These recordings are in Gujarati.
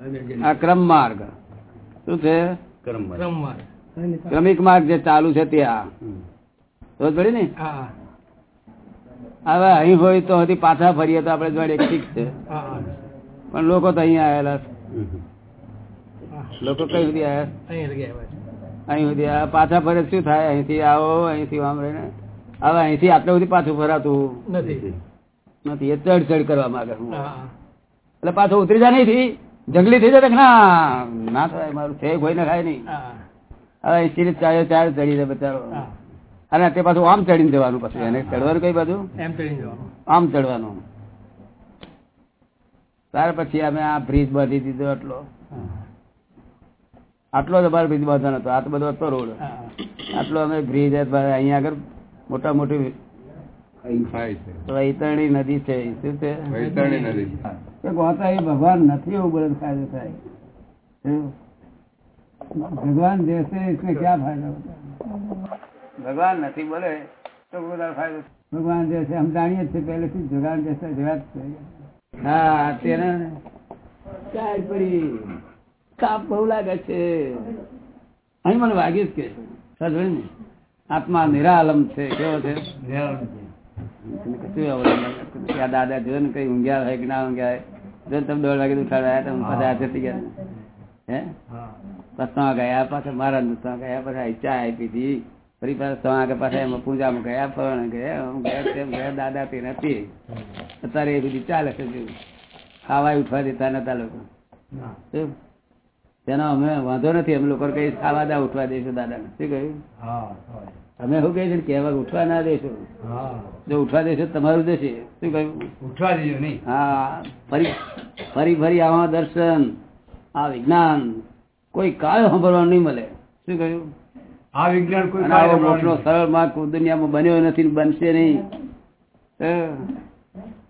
આ ક્રમ માર્ગ. શું છે? ક્રમિક માર્ગ જે ચાલુ છે ત્યાં તો પડી ને? હવે અહીં હોય તો હજી પાછા ફરીએ તો આપડે જોડે ઠીક છે. પણ લોકો તો અહીંયા આવેલા લોકો કઈ સુધી આવ્યા અહીં સુધી આવ્યા. પાછા ફરે શું થાય? અહીંથી આવો અહીંથી આમ રહીને. હવે અહીંથી આટલું સુધી પાછું ફરાતું. નથી. નથી. એ ચડ ચડ કરવા માંગે એટલે પાછો ઉતરી જાય નહીં જંગલી થઈ જાય ના ના થાય મારું છે કોઈ ને ખાય નહીં. હવે ચારે ચાર ચડી જાય બચારો. અને તે પાછું આમ ચડીને જવાનું પછી એને ચડવાનું કઈ બાજુ? એમ કરીને જવાનું. આમ ચડવાનું. ત્યાર પછી અમે આ બ્રિજ બાંધી દીધો આટલો. આટલો જ અમારો બ્રિજ બાંધવાનો હતો. આ તો બધો હતો રોડ. આટલો અમે બ્રિજ અહીંયા આગળ મોટા મોટી વૈતરણી નદી છે. શું છે? વૈતરણી નદી પુસ્તક વાંચતા ભગવાન નથી એવું બધો ફાયદો થાય. ભગવાન જૈસે એટલે ક્યાં ફાયદો ભગવાન નથી બોલે તો બધા ફાયદો ભગવાન જૈસે આમ જાણીએ છીએ પહેલેથી ભગવાન જૈસે જવાબ છે. હા તેને ચાર પડી. તાપ બહુ લાગે છે. અહીં મને વાગે જ કે સાંભળે ને. આત્મા નિરાલમ છે કેવો છે? કશું દાદા જોયું કઈ ઊંઘ્યા હોય કે ના ઊંઘ્યા હોય? તમે દોઢ વાગે ઉઠાડ્યા તમે પાછા હાથે થઈ ગયા. હે? પત્તા ગયા પાછા મારા નતા ગયા પાછા ચા આપી હતી ફરી પાછા સવા વાગે પાછા એમાં પૂજામાં ગયા ફરણ ગયા ગયા તેમ ગયા દાદા તે નથી. અત્યારે એ બધી ચાલે છે ખાવા ઉઠવા દેતા નતા લોકો. તેનો અમે વાંધો નથી અમે લોકો કઈ ખાવા દા ઉઠવા દઈશું દાદાને. શું કહ્યું? અમે શું કહે છે કહેવા ઉઠવા ના દેશો. જો ઉઠવા દેશો તમારું દેશે. શું કહ્યું? ઉઠવા દેજો નહીં. હા ફરી ફરી ફરી આવા દર્શન આ વિજ્ઞાન. કોઈ કાયો સાંભળવાનું નહીં મળે. શું કહ્યું? આ વિજ્ઞાન કોઈ મોટો સરળ માર્ગ દુનિયામાં બન્યો નથી બનશે નહીં.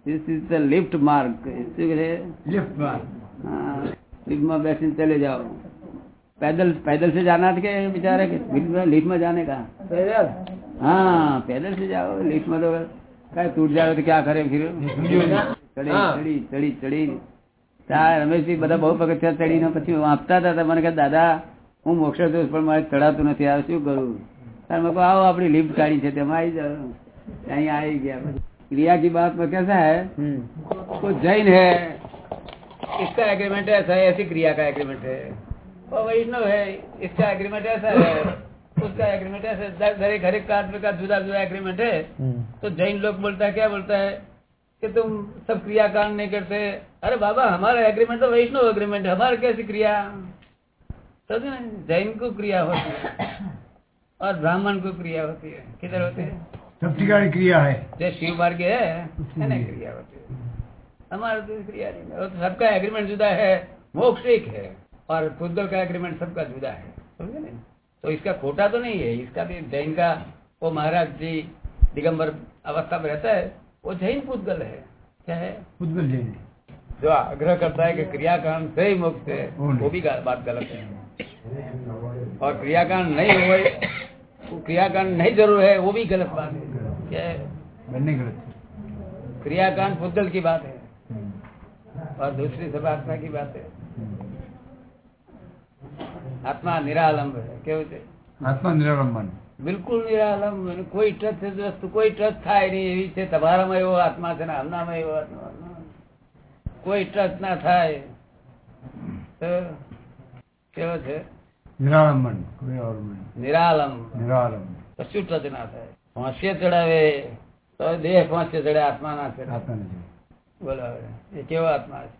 This is the lift mark શું કહે લિફ્ટ માર્ક હા લિફ્ટમાં બેસીને ચલે જાઓ. पैदल पैदल से जाना था क्या बेचारे के लिफ्ट में लिफ्ट में जाने का हाँ पैदल से जाओ लिफ्ट में तो क्या टूट जाओ तो क्या करे फिर ચડી ચડી ચડી ચડી ત્યાં રમેશજી બધા બહુ પગથિયા ચડીને પછી વાંચતા હતા તો મને કહે દાદા હું મોક્ષ દોષ પણ મારે ચડાતું નથી આ શું કરું ત્યારે મેં કહું આવો આપણી લિફ્ટ ગાડી છે તેમાં આવી જાઓ અહીં આવી ગયા क्रिया की बात में कैसा है तो जैन है इसका एग्रीमेंट ऐसा है ऐसी क्रिया का एग्रीमेंट है और वैष्णव है इसका एग्रीमेंट ऐसा है उसका एग्रीमेंट ऐसा है हर एक का जुदा जुदा एग्रीमेंट है तो जैन लोग बोलता है क्या बोलता है? कि तुम सब क्रिया कांड नहीं करते। अरे बाबा हमारा एग्रीमेंट तो वैष्णव एग्रीमेंट है हमारा कैसी क्रिया? समझे ना? जैन को क्रिया होती है और ब्राह्मण को क्रिया होती है। किधर होती है? सब ठिकाने क्रिया है। जो शिव मार्ग है। है क्रिया होती है। हमारा तो क्रिया नहीं है। सबका एग्रीमेंट जुदा है मोक्ष एक है। और पुद्गल का एग्रीमेंट सबका जुदा है। समझे नहीं तो इसका खोटा तो नहीं है। इसका भी जैन का वो महाराज जी दिगंबर अवस्था में रहता है वो जैन पुद्गल है। क्या है? उद्गल जैन जो आग्रह करता है कि क्रियाकांड से ही मोक्ष है वो भी बात गलत है। और क्रियाकांड नहीं हुए वो क्रियाकांड नहीं ज़रूर है वो भी गलत बात है। क्या है? गलत क्रियाकांड पुद्गल की बात है। और दूसरी सब आत्मा की बात है। આત્મા નિરાલંબ કેવું છે? આત્મા નિરાલંબ બિલકુલ નિરાલંબ કોઈ ટચ વસ્તુ કોઈ ટચ થાય નહીં એવી છે. તમારામાં એવો આત્મા છે ને આમનામાં એવો આત્મા. કોઈ ટચ ના થાય કેવો છે? નિરાલંબન નિરાલંબ. નિરાલંબ. કશું ટચ ના થાય. હોંશે ચડાવે તો દેહ હોંશે ચડે આત્મા ના છે બોલો એ કેવો આત્મા છે?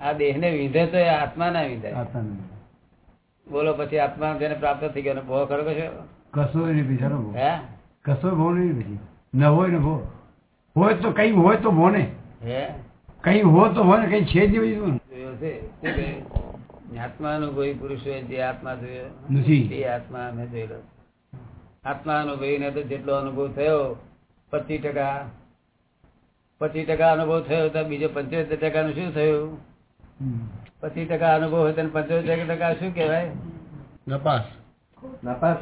આ દેહ ને વિધે તો એ આત્મા ના વિધે આત્મા બોલો પછી આત્મા જેને પ્રાપ્ત થઈ ગયો ભો ખરો કશો? કશો એને પીછાનો ભો હે? કશો ભો નહીં પછી ન હોય ને ભો હોય તો કઈ હોય તો ભો ને હે? કઈ હોય તો હોય ને કઈ છે જ નહીં બીજું. આત્માનુભવી પુરુષોએ જે આત્મા જોયો. નથી. એ આત્મા અમે જોયેલો. આત્મા અનુભવી ને તો જેટલો અનુભવ થયો પચીસ ટકા. પચીસ ટકા અનુભવ થયો તો બીજો પંચોતેર ટકા નું શું થયું. પચીસ ટકા અનુભવ હોય તો પંચોતેર ટકા શું કેવાય નપાસ. નપાસ?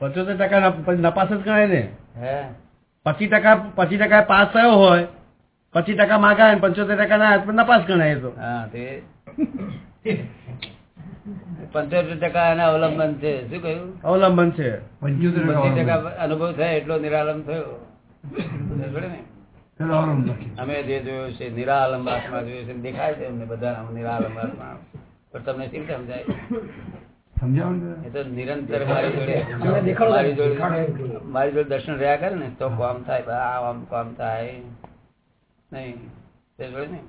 પંચોતેર ટકા નપાસ જ ગણાય ને? પચીસ ટકા પચીસ ટકા પાસ થયો હોય પચીસ ટકા માગા પંચોતેર ટકા ના પણ નપાસ ગણાય તો. પંચોતેર ટકા એના અવલંબન છે. શું કહ્યું? અવલંબન છે. પંચોતેર ટકા અનુભવ થાય એટલો નિરાલંબ થયો. ને? અમે જે જોયું છે નિરાલંબ આત્મા જોયું છે દેખાય છે અમને બધા નિરાલંબ આત્મા. પણ તમને શી સમજાય? એ તો નિરંતર મારી જોડે મારી જોડે મારી જોડે દર્શન રહ્યા કરે ને તો કામ થાય આમ કામ થાય. નહીં તે જોડે ને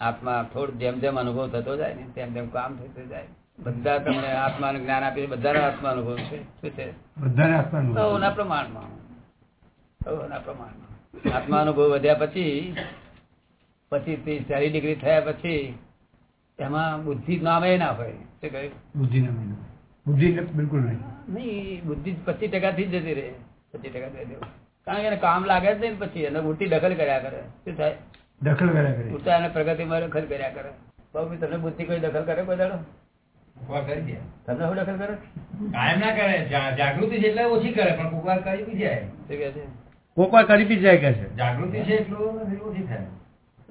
આત્મા થોડું જેમ જેમ અનુભવ થતો જાય ને તેમ તેમ કામ થતું જાય. બધા તમને આત્માનું જ્ઞાન આપી બધાનો આત્મા અનુભવ છે. શું છે? બધાને આપવાનું પ્રમાણમાં. સૌના પ્રમાણમાં. આત્મા અનુભવ વધ્યા પછી પછી થી ચાલી ડિગ્રી થયા પછી એમાં બુદ્ધિ નામે ના હોય. શું કહ્યું બુદ્ધિ નામે બુદ્ધિ બિલકુલ નહીં. નહીં બુદ્ધિ પચીસ ટકા થી જતી રહે. પચીસ ટકા થઈ કારણ કે એને કામ લાગે જ નહીં પછી એને ઉલટી દખલ કર્યા કરે. શું થાય? દખલ કર્યા કરે. ઉલટા એને પ્રગતિમાં દખલ કર્યા કરે. બાબુ તમને બુદ્ધિ કોઈ દખલ કરે કોઈ દાડો તમને શું દખલ કરે? કાયમ ના કરે. જાગૃતિ જેટલા ઓછી કરે પણ કોક વાર કરી બી જાય. શું કહે છે? કોક વાર કરી બી જાય કે છે? જાગૃતિ છે એટલું નથી થાય.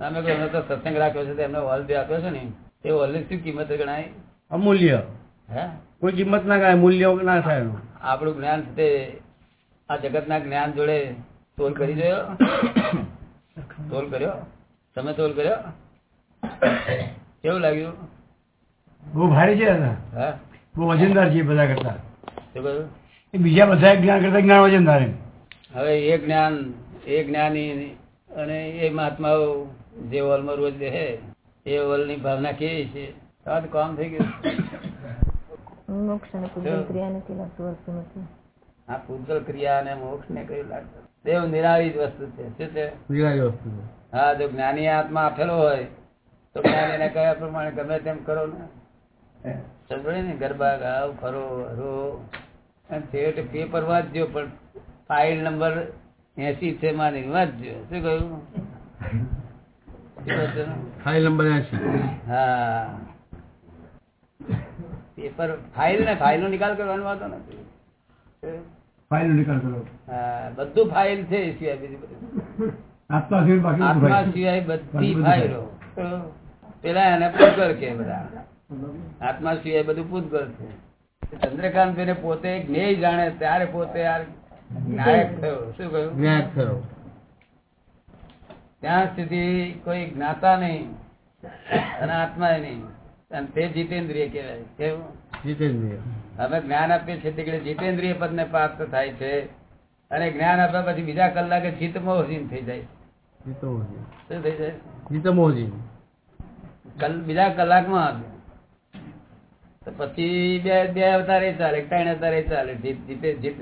અમે તો સત્સંગ રાખ્યો છે એમને હોલ જે આપ્યો છે ને. એ હોલની શું કિંમત ગણાય? અમૂલ્ય. હે? કોઈ કિંમત ના ગણાય મૂલ્ય ના થાય આપણું જ્ઞાન છે તે આ જગતના જ્ઞાન જોડે તોલ કરી જોયો? તોલ કર્યો? તમે તોલ કર્યો? કેવું લાગ્યું? બહુ ભારે છે હા. બહુ વજનદાર છે બધા કરતા. બીજા બધા જ્ઞાન કરતા જ્ઞાન વજનદાર એમ. હવે એ જ્ઞાન એ જ્ઞાની અને એ મહાત્માઓ જે હોલમાં રોજ રહે એ હોલની ભાવના કેવી છે? તો કામ થઈ ગયું. મોક્ષ અને પૂજન ક્રિયા નથી લાગતું વસ્તુ નથી. આ પૂજલ ક્રિયા અને મોક્ષ ને કયું લાગતું? દેવ નિરાળી જ વસ્તુ છે. શું છે? નિરાળી વસ્તુ છે. હા જો જ્ઞાની આત્મા આપેલો હોય તો જ્ઞાનીને કયા પ્રમાણે ગમે તેમ કરો ને? સમજે ને? ગરબા ગાવ ફરો હરો અને છેવટે પેપર વાંચજો પણ ફાઇલ નંબર એસી છે મારી. વાંચજો શું કહ્યું? File number AC. હા. પેપર ફાઇલ ને ફાઇલ નો નિકાલ કરવાનો વાતો નથી. ફાઇલ નિકાલ કરો હા બધું ફાઇલ છે એ સિવાય બીજી બધું. આત્મા સિવાય બાકી આત્મા સિવાય બધી ફાઇલો પેલા એને પૂતગલ કે બધા. આત્મા સિવાય બધું પૂતગલ છે. ચંદ્રકાંત ને પોતે જ્ઞેય જાણે ત્યારે પોતે આ ત્યાં સુધી કોઈ જ્ઞાતા નહીં અને આત્મા નહીં. અને તે જીતેન્દ્રિય કહેવાય. કેવું? જીતેન્દ્રિય. અમે જ્ઞાન આપીએ છીએ તે જીતેન્દ્રિય પદ ને પ્રાપ્ત થાય છે. અને જ્ઞાન આપ્યા પછી બીજા કલાકે ચિત્તમોહીન થઈ જાય. શું થઈ જાય? કલ- બીજા કલાકમાં પછી બે બે અવતારે ચાલે ત્રણ અવતારે ચાલે. જીતે જીત.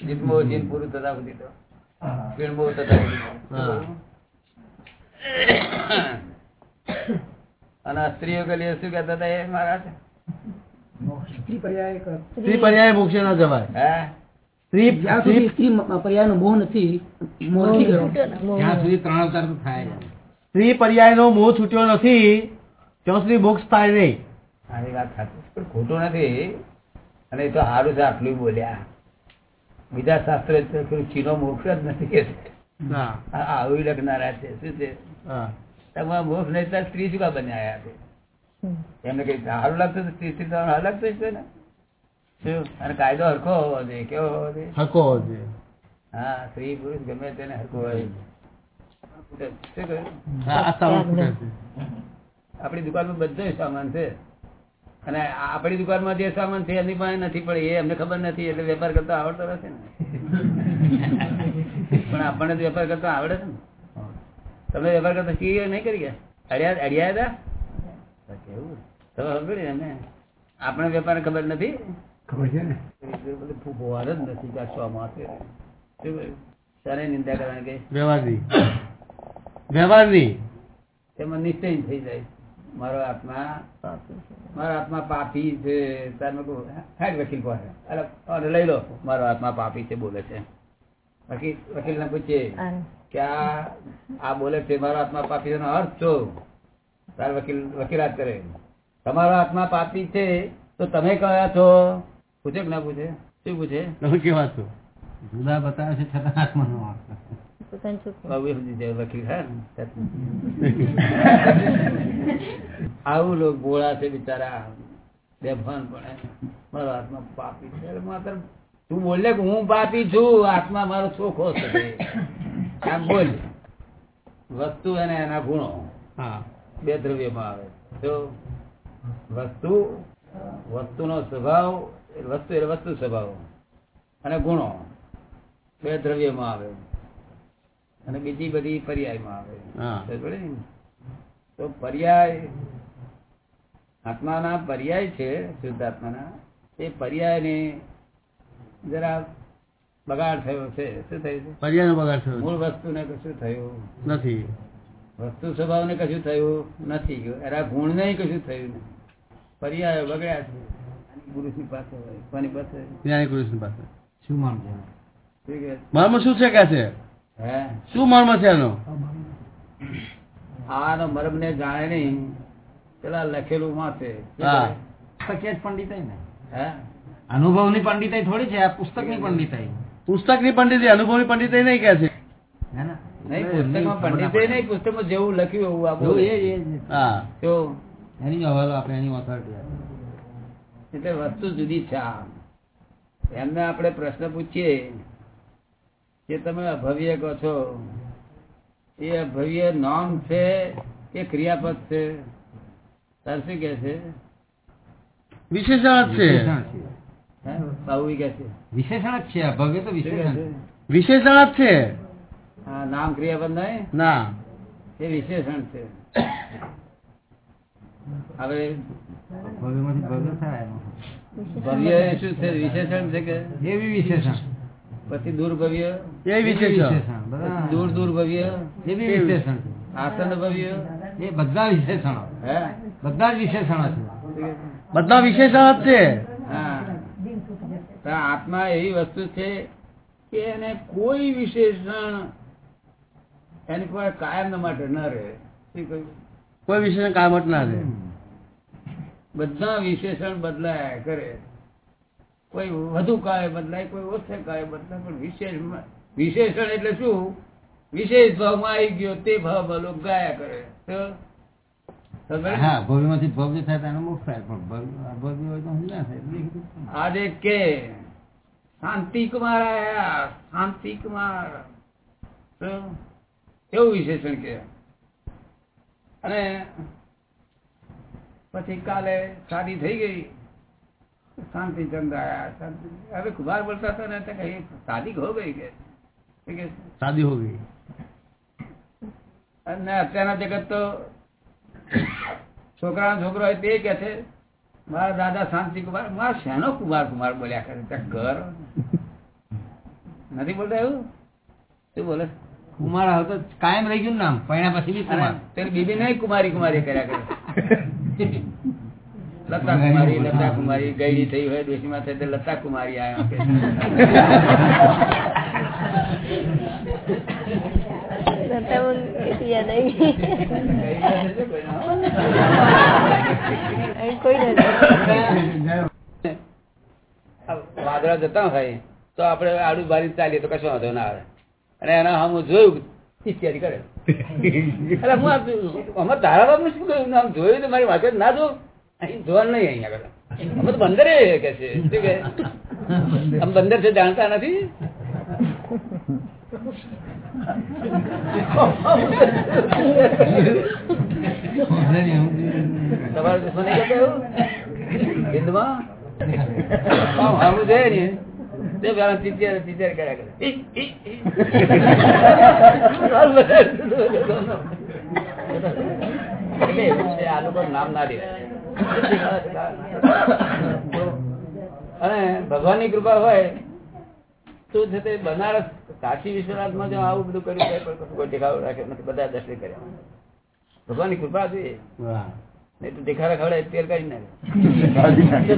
જીતમો જીત પૂરું થતા સુધી તો પીણમો થતા અને સ્ત્રીઓ ગલી શું કહેતા હતા એ મારા સ્ત્રી પર્યાય મોક્ષે ના જવાય. હે? સ્ત્રી જ્યાં સ્ત્રી પર્યાય નો મોહ નથી મોહ નથી સુધી ત્રણ અવતાર થાય. સ્ત્રી પર્યાય નો મોહ છૂટ્યો નથી ત્યાં સુધી મોક્ષ થાય નહીં. આની વાત સાચી પણ ખોટું નથી. અને એ તો સારું છે આટલું બોલ્યા. બીજા શાસ્ત્ર ચીનો મોક્ષ જ નથી કે આવી લખનારા છે. શું છે? હા. તમારા મોક્ષ નહીં તો સ્ત્રી શું બન્યા છે? એમને કઈ સારું લાગતું તો સ્ત્રી સ્ત્રી તમારે સારું લાગતું છે ને? શું? અને કાયદો હરખો હોવો જોઈએ. કેવો હોવો જોઈએ? હરખો હોવો જોઈએ. હા સ્ત્રી પુરુષ ગમે તેને હરખો હોય. આપણી દુકાનમાં બધો સામાન છે. અને આ આપણી દુકાનમાં જે સામાન છે એની પાસે નથી પણ એ અમને ખબર નથી એટલે વેપાર કરતા આવડતો નથી ને. પણ આપણને તો વેપાર કરતા આવડે છે ને. તમે વેપાર કરતા શીખી નહીં કરી ગયા? અડિયા અડિયા હતા? કેવું? તમે પડી ને. આપણે વેપાર ખબર નથી? ખબર છે ને? ફૂફોવાર જ નથી કે આ શું આમાં છે. શું કહ્યું? શાને નિંદા કરવાની વ્યવહારની. વ્યવહારની. તેમાં નિશ્ચય થઈ જાય. મારો આત્મા મારો આત્મા પાપી છે હેડ વકીલ પાસે. અરે લઈ લો. મારો આત્મા પાપી છે બોલે છે. વકીલ વકીલ ને પૂછીએ કે આ બોલે છે મારો આત્મા પાપી છે? અર્થ છો તાર વકીલ વકીલાત કરે. તમારો આત્મા પાપી છે તો તમે કયા છો? પૂછે કે ના પૂછે? શું પૂછે? તમે કેવા છો? જુદા બતાવે છે છતાં આત્માનો વાંક. આવું લોકો ભોળા છે બિચારા. બેભાન પણ મારો આત્મા પાપી છે. માત્ર તું બોલે કે હું પાપી છું આત્મા મારો ચોખ્ખો છે. આમ બોલ. વસ્તુ અને એના ગુણો. હા. બે દ્રવ્યમાં આવે. તો વસ્તુ વસ્તુનો સ્વભાવ વસ્તુ એટલે વસ્તુ સ્વભાવ. અને ગુણો. બે દ્રવ્યમાં આવે. અને બીજી બધી પર્યાયમાં આવે તો પર્યાય આત્માના પર્યાય છે શુદ્ધ આત્માના એ પર્યાયને જરા બગાડ થયો છે. શું થયું છે? પર્યાયનો બગાડ થયો મૂળ વસ્તુને કશું થયું નથી. વસ્તુ સ્વભાવને કશું થયું નથી. એના ગુણને કશું થયું નથી. પર્યાય બગડ્યા છે. પુરુષની પાસે હોય કોની પાસે? જ્ઞાની પુરુષની પાસે. શું માન છે? શું શું છે કે છે? શું મર્મ છે એનો? આનો મર્મ ને જાણે નહીં. પેલા લખેલું. પુસ્તકીય જ પંડિતાઈ ને. હે? અનુભવની પંડિતાઈ થોડી છે આ પુસ્તકની પંડિતાઈ પુસ્તકની પંડિતી અનુભવની પંડિતી નહીં કે છે. નહીં પુસ્તકમાં પંડિતે નહીં પુસ્તકમાં જેવું લખ્યું એવું આ જો બોલે. એ એ જ. હા. તો એની હવાલો આપણે એટલે વસ્તુ જુદી છે એમને આપણે પ્રશ્ન પૂછીએ કે તમે અભવ્ય કહો છો? એ અભવ્ય નોમ છે કે ક્રિયાપદ છે? તાર શું કે છે? વિશેષણ જ છે. વિશેષણ બાબુ કે છે. વિશેષણ જ છે અભવ્ય તો વિશેષણ. વિશેષણ જ છે. હા નામ ક્રિયાપદ નહીં? ના. એ વિશેષણ છે. હવે ભવ્ય થાય. ભવ્ય એ શું છે? વિશેષણ છે કે? એવી વિશેષણ. પછી દૂર ભવ્ય એ વિશેષણ. દૂર દૂર ભવ્ય એ બી વિશેષણ. આસન ભવ્ય એ બધા વિશેષણ. હે? બધા જ વિશેષણ છે. બધા વિશેષણ જ છે. હા. આત્મા એવી વસ્તુ છે કે એને કોઈ વિશેષણ એની પર કાયમ માટે ન રહે. કોઈ વિશેષણ જ ના રહે. બધા વિશેષણ બદલાયા કરે. કોઈ વધુ કાળે બદલાય કોઈ ઓછે કાળે બદલાય પણ વિશેષ વિશેષણ એટલે શું? વિશેષ ભાવમાં આવી ગયો તે ભાવ લોકો ગાયા કરે. આજે કે શાંતિ કુમાર આયા શાંતિ કુમાર. તો કેવું વિશેષણ કે? અને પછી કાલે શાદી થઈ ગઈ. શાંતિ ચંદ આયા શાંતિ હવે કુમાર બોલતા હતા ને તો કે "ये शादी हो गई કે ठीक है? શાદી હો ગઈ અને અત્યારના જગત તો છોકરા છોકરો હોય તે કે છે મારા દાદા શાંતિ કુમાર મારા શેનો કુમાર કુમાર બોલ્યા કરે ત્યાં ઘર નથી બોલતા એવું શું બોલે કુમાર હવે તો કાયમ રહી ગયું ને નામ પૈણા પછી બી કુમાર અને તેની બીબી નહીં કુમારી કુમારી કર્યા કરે લતા કુમારી લતા કુમારી ગયડી થઈ હોય ડોશીમાં થઈ તો લતા કુમારી આયા કે લતા મંગેશકર યાદ આવી. કોઈ નથી. વાદળા જતા હોય તો આપડે આડું બારી ચાલીએ તો કશો વાંધો ના આવે. અને એના હમ જોયું ઇત્યાદિ કરે. એટલે હું તારા બાપનું શું કહ્યું? આમ જોયું તો મારી વાત ના જો અહીં જોવાનું નહીં અહીંયા અમે તો બંદરે છે આમ બંદર છે જાણતા નથી તમારે દુશ્મન લોકો નામ ના લેવાય. અને ભગવાનની કૃપા હોય તો છે તે બનારસ કાશી વિશ્વનાથમાં જો આવું બધું કર્યું હોય પણ કોઈ દેખાડો રાખ્યો નથી બધા દર્શન કર્યા. કૃપા છે. નહીં તો દેખાડા તેલ કાઢી નાખે.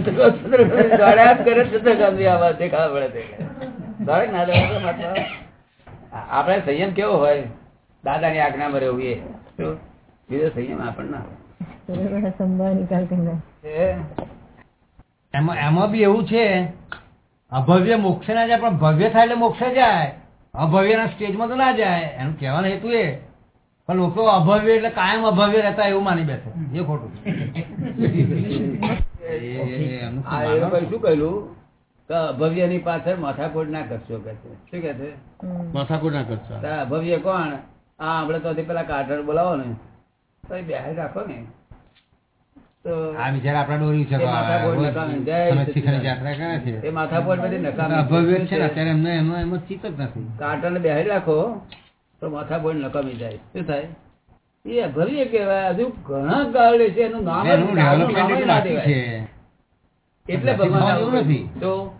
દોડે ના દોડે માત્ર. આપણે સંયમ કેવો હોય? દાદાની આજ્ઞામાં રહેવું એ? બીજો સંયમ આપણને ના એમાં એમાં બી એવું છે અભવ્ય મોક્ષ ના જાય પણ ભવ્ય થાય એટલે મોક્ષ જાય. અભવ્યના સ્ટેજમાં તો ના જાય. એનું કહેવાનો હેતુ એ. પણ લોકો અભવ્ય એટલે કાયમ અભવ્ય રહેતા એવું માની બેસે એ ખોટું એ એમનું આ એ લોકોએ શું કહ્યું? કે અભવ્યની પાછળ માથાકૂટ ના કરશો કે છે. શું કે છે? માથાકૂટ ના કરશો અભવ્ય કોણ? આ આપડે તો પેલા કાર્ટર બોલાવો ને. તો બે રાખો ને. આ બિચારા આપણા દોરી છે એ બધી નકામી. છે. અત્યારે એમને એમાં એમાં ચિત્ત જ નથી. કાર્ટર ને બેહાડી રાખો તો માથાકૂટ નકામી જાય. શું થાય? એ અભવ્ય કહેવાય. હજુ ઘણા ગાળે છે એનું નામ જ- જ એટલું ભગવાન નથી. તો